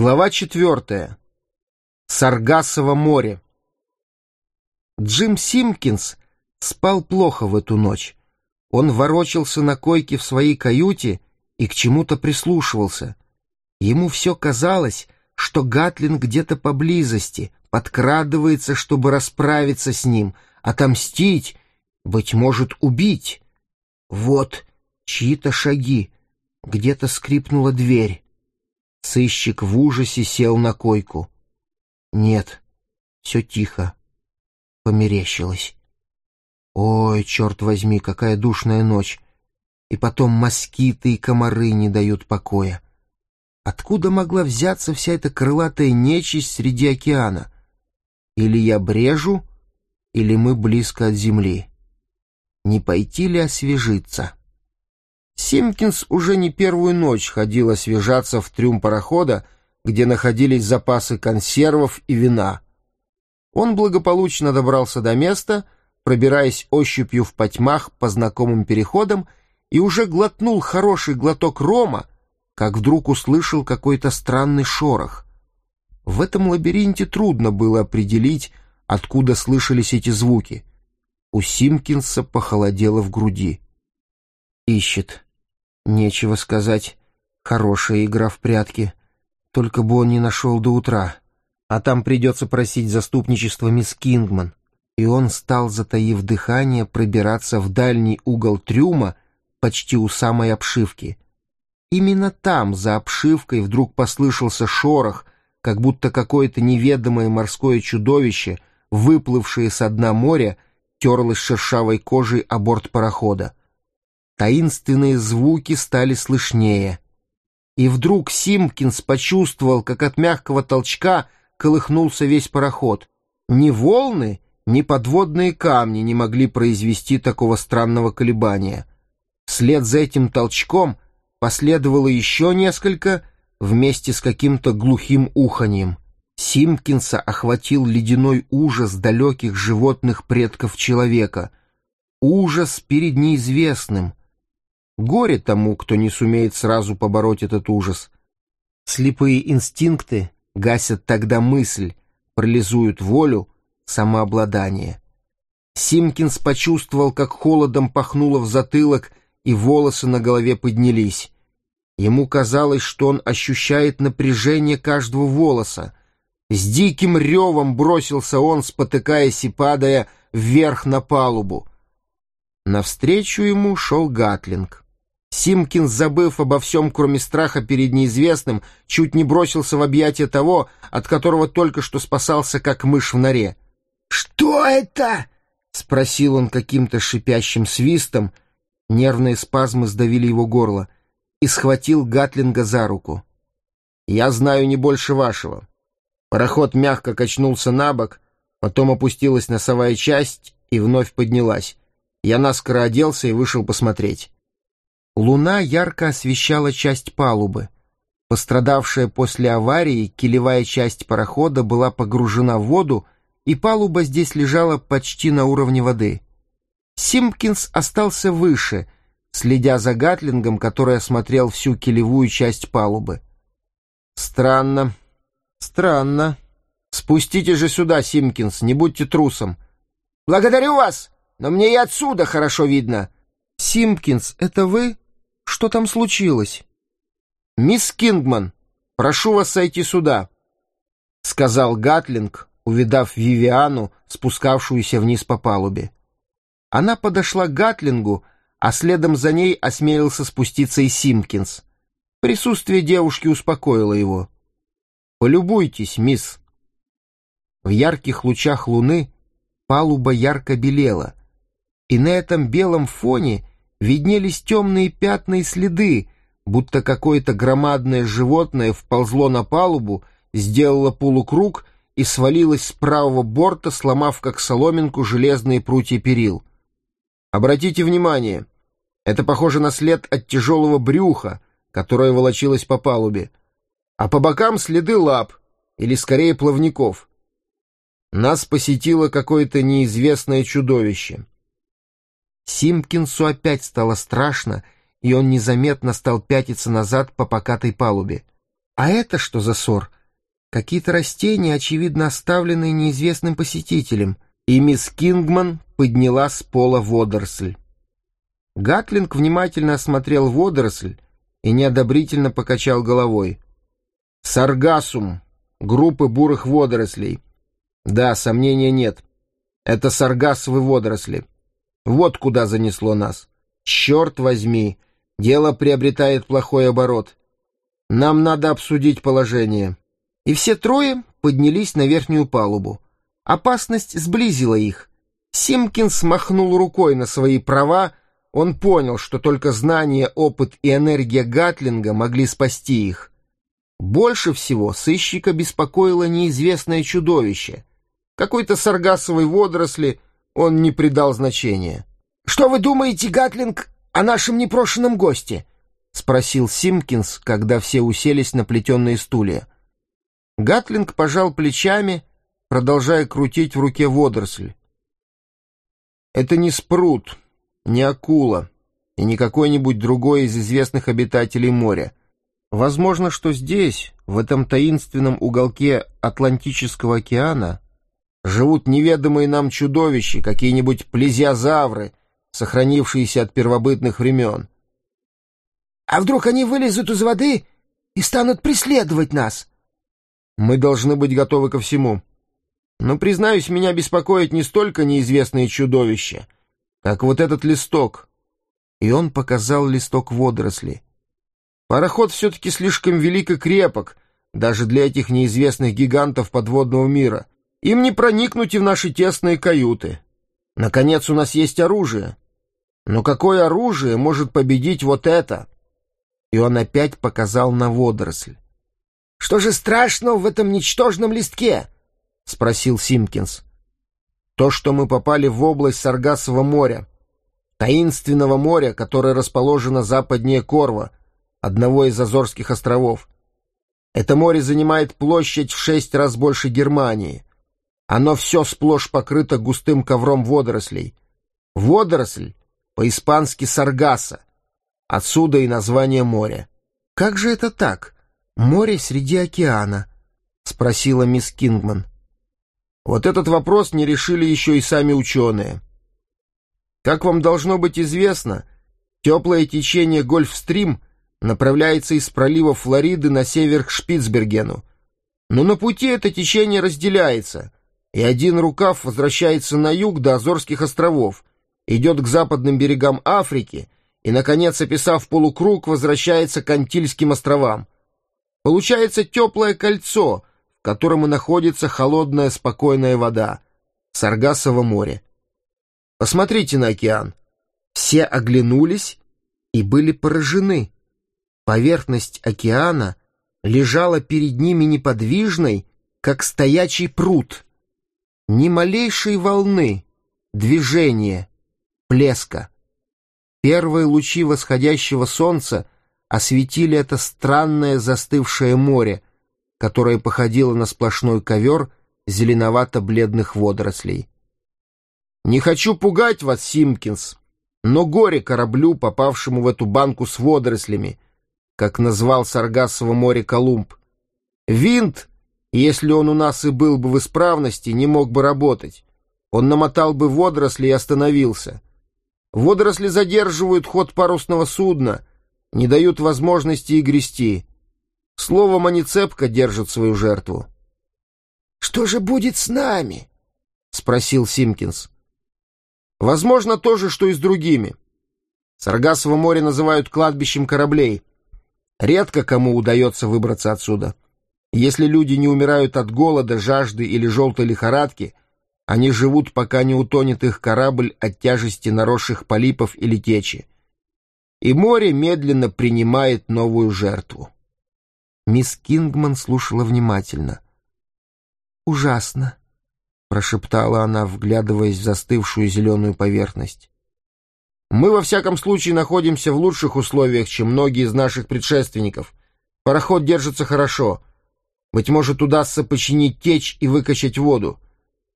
Глава четвертая. Саргассово море. Джим Симкинс спал плохо в эту ночь. Он ворочался на койке в своей каюте и к чему-то прислушивался. Ему все казалось, что Гатлин где-то поблизости, подкрадывается, чтобы расправиться с ним, отомстить, быть может, убить. Вот чьи-то шаги, где-то скрипнула дверь. Сыщик в ужасе сел на койку. Нет, все тихо. Померещилось. Ой, черт возьми, какая душная ночь. И потом москиты и комары не дают покоя. Откуда могла взяться вся эта крылатая нечисть среди океана? Или я брежу, или мы близко от земли. Не пойти ли освежиться? Симкинс уже не первую ночь ходил освежаться в трюм парохода, где находились запасы консервов и вина. Он благополучно добрался до места, пробираясь ощупью в потьмах по знакомым переходам, и уже глотнул хороший глоток рома, как вдруг услышал какой-то странный шорох. В этом лабиринте трудно было определить, откуда слышались эти звуки. У Симкинса похолодело в груди. Ищет. Нечего сказать. Хорошая игра в прятки. Только бы он не нашел до утра. А там придется просить заступничество мисс Кингман. И он стал, затаив дыхание, пробираться в дальний угол трюма, почти у самой обшивки. Именно там, за обшивкой, вдруг послышался шорох, как будто какое-то неведомое морское чудовище, выплывшее со дна моря, терлось шершавой кожей о борт парохода. Таинственные звуки стали слышнее. И вдруг Симкинс почувствовал, как от мягкого толчка колыхнулся весь пароход. Ни волны, ни подводные камни не могли произвести такого странного колебания. Вслед за этим толчком последовало еще несколько вместе с каким-то глухим уханьем. Симкинса охватил ледяной ужас далеких животных предков человека. Ужас перед неизвестным — Горе тому, кто не сумеет сразу побороть этот ужас. Слепые инстинкты гасят тогда мысль, парализуют волю, самообладание. Симкинс почувствовал, как холодом пахнуло в затылок, и волосы на голове поднялись. Ему казалось, что он ощущает напряжение каждого волоса. С диким ревом бросился он, спотыкаясь и падая вверх на палубу. Навстречу ему шел Гатлинг. Симкин, забыв обо всем, кроме страха перед неизвестным, чуть не бросился в объятия того, от которого только что спасался, как мышь в норе. «Что это?» — спросил он каким-то шипящим свистом. Нервные спазмы сдавили его горло. И схватил Гатлинга за руку. «Я знаю не больше вашего». Пароход мягко качнулся на бок, потом опустилась носовая часть и вновь поднялась. Я наскоро оделся и вышел посмотреть. Луна ярко освещала часть палубы. Пострадавшая после аварии килевая часть парохода была погружена в воду, и палуба здесь лежала почти на уровне воды. Симпкинс остался выше, следя за Гатлингом, который осмотрел всю килевую часть палубы. «Странно, странно. Спустите же сюда, Симпкинс, не будьте трусом». «Благодарю вас, но мне и отсюда хорошо видно». «Симпкинс, это вы?» Что там случилось?» «Мисс Кингман, прошу вас сойти сюда», — сказал Гатлинг, увидав Вивиану, спускавшуюся вниз по палубе. Она подошла к Гатлингу, а следом за ней осмелился спуститься и Симкинс. Присутствие девушки успокоило его. «Полюбуйтесь, мисс». В ярких лучах луны палуба ярко белела, и на этом белом фоне виднелись темные пятна и следы, будто какое-то громадное животное вползло на палубу, сделало полукруг и свалилось с правого борта, сломав как соломинку железные прутья перил. Обратите внимание, это похоже на след от тяжелого брюха, которое волочилось по палубе, а по бокам следы лап, или скорее плавников. Нас посетило какое-то неизвестное чудовище. Симкинсу опять стало страшно, и он незаметно стал пятиться назад по покатой палубе. А это что за ссор? Какие-то растения, очевидно оставленные неизвестным посетителем. И мисс Кингман подняла с пола водоросль. Гатлинг внимательно осмотрел водоросль и неодобрительно покачал головой. «Саргасум, группы бурых водорослей. Да, сомнения нет. Это саргассовые водоросли. Вот куда занесло нас. Черт возьми, дело приобретает плохой оборот. Нам надо обсудить положение». И все трое поднялись на верхнюю палубу. Опасность сблизила их. Симкинс махнул рукой на свои права, он понял, что только знание, опыт и энергия Гатлинга могли спасти их. Больше всего сыщика беспокоило неизвестное чудовище. Какой-то саргасовой водоросли он не придал значения. «Что вы думаете, Гатлинг, о нашем непрошенном госте?» — спросил Симкинс, когда все уселись на плетеные стулья. Гатлинг пожал плечами, продолжая крутить в руке водоросль. «Это не спрут», не акула и не какой-нибудь другой из известных обитателей моря. Возможно, что здесь, в этом таинственном уголке Атлантического океана, живут неведомые нам чудовища, какие-нибудь плезиозавры, сохранившиеся от первобытных времен. «А вдруг они вылезут из воды и станут преследовать нас?» «Мы должны быть готовы ко всему. Но, признаюсь, меня беспокоит не столько неизвестные чудовища, как вот этот листок. И он показал листок водоросли. Пароход все-таки слишком велик и крепок, даже для этих неизвестных гигантов подводного мира. Им не проникнуть и в наши тесные каюты. Наконец, у нас есть оружие. Но какое оружие может победить вот это? И он опять показал на водоросль. «Что же страшного в этом ничтожном листке?» — спросил Симкинс. То, что мы попали в область Саргасового моря, таинственного моря, которое расположено западнее Корва, одного из Азорских островов. Это море занимает площадь в шесть раз больше Германии. Оно все сплошь покрыто густым ковром водорослей. Водоросль по-испански саргаса. Отсюда и название моря. «Как же это так? Море среди океана?» — спросила мисс Кингман. Вот этот вопрос не решили еще и сами ученые. Как вам должно быть известно, теплое течение Гольфстрим направляется из пролива Флориды на север к Шпицбергену. Но на пути это течение разделяется, и один рукав возвращается на юг до Азорских островов, идет к западным берегам Африки и, наконец, описав полукруг, возвращается к Антильским островам. Получается теплое кольцо — в котором и находится холодная спокойная вода, Саргасово море. Посмотрите на океан. Все оглянулись и были поражены. Поверхность океана лежала перед ними неподвижной, как стоячий пруд. Ни малейшей волны, движения, плеска. Первые лучи восходящего солнца осветили это странное застывшее море, которая походила на сплошной ковер зеленовато-бледных водорослей. «Не хочу пугать вас, Симкинс, но горе кораблю, попавшему в эту банку с водорослями, как назвал Саргасово море Колумб. Винт, если он у нас и был бы в исправности, не мог бы работать. Он намотал бы водоросли и остановился. Водоросли задерживают ход парусного судна, не дают возможности и грести. Словом, они цепко держат свою жертву. «Что же будет с нами?» — спросил Симкинс. «Возможно, то же, что и с другими. Саргасово море называют кладбищем кораблей. Редко кому удается выбраться отсюда. Если люди не умирают от голода, жажды или желтой лихорадки, они живут, пока не утонет их корабль от тяжести наросших полипов или течи. И море медленно принимает новую жертву. Мисс Кингман слушала внимательно. «Ужасно», — прошептала она, вглядываясь в застывшую зеленую поверхность. «Мы, во всяком случае, находимся в лучших условиях, чем многие из наших предшественников. Пароход держится хорошо. Быть может, удастся починить течь и выкачать воду.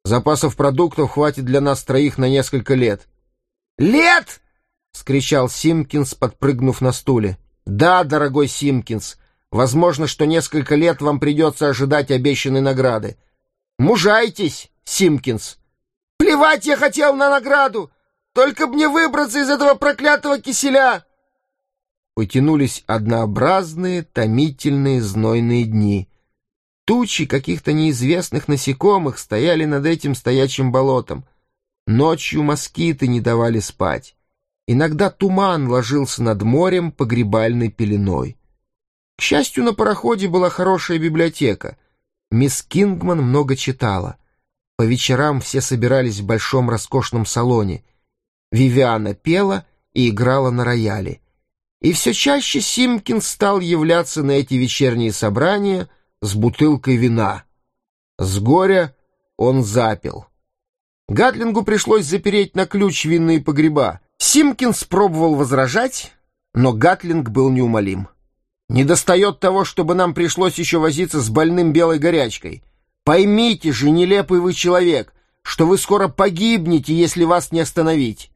Запасов продуктов хватит для нас троих на несколько лет». «Лет!» — скричал Симкинс, подпрыгнув на стуле. «Да, дорогой Симкинс, Возможно, что несколько лет вам придется ожидать обещанной награды. Мужайтесь, Симкинс. Плевать я хотел на награду! Только мне выбраться из этого проклятого киселя!» Потянулись однообразные, томительные, знойные дни. Тучи каких-то неизвестных насекомых стояли над этим стоячим болотом. Ночью москиты не давали спать. Иногда туман ложился над морем погребальной пеленой. К счастью, на пароходе была хорошая библиотека. Мисс Кингман много читала. По вечерам все собирались в большом роскошном салоне. Вивиана пела и играла на рояле. И все чаще Симкин стал являться на эти вечерние собрания с бутылкой вина. С горя он запил. Гатлингу пришлось запереть на ключ винные погреба. Симкин спробовал возражать, но Гатлинг был неумолим. Не достает того, чтобы нам пришлось еще возиться с больным белой горячкой. Поймите же, нелепый вы человек, что вы скоро погибнете, если вас не остановить.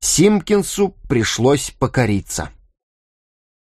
Симкинсу пришлось покориться.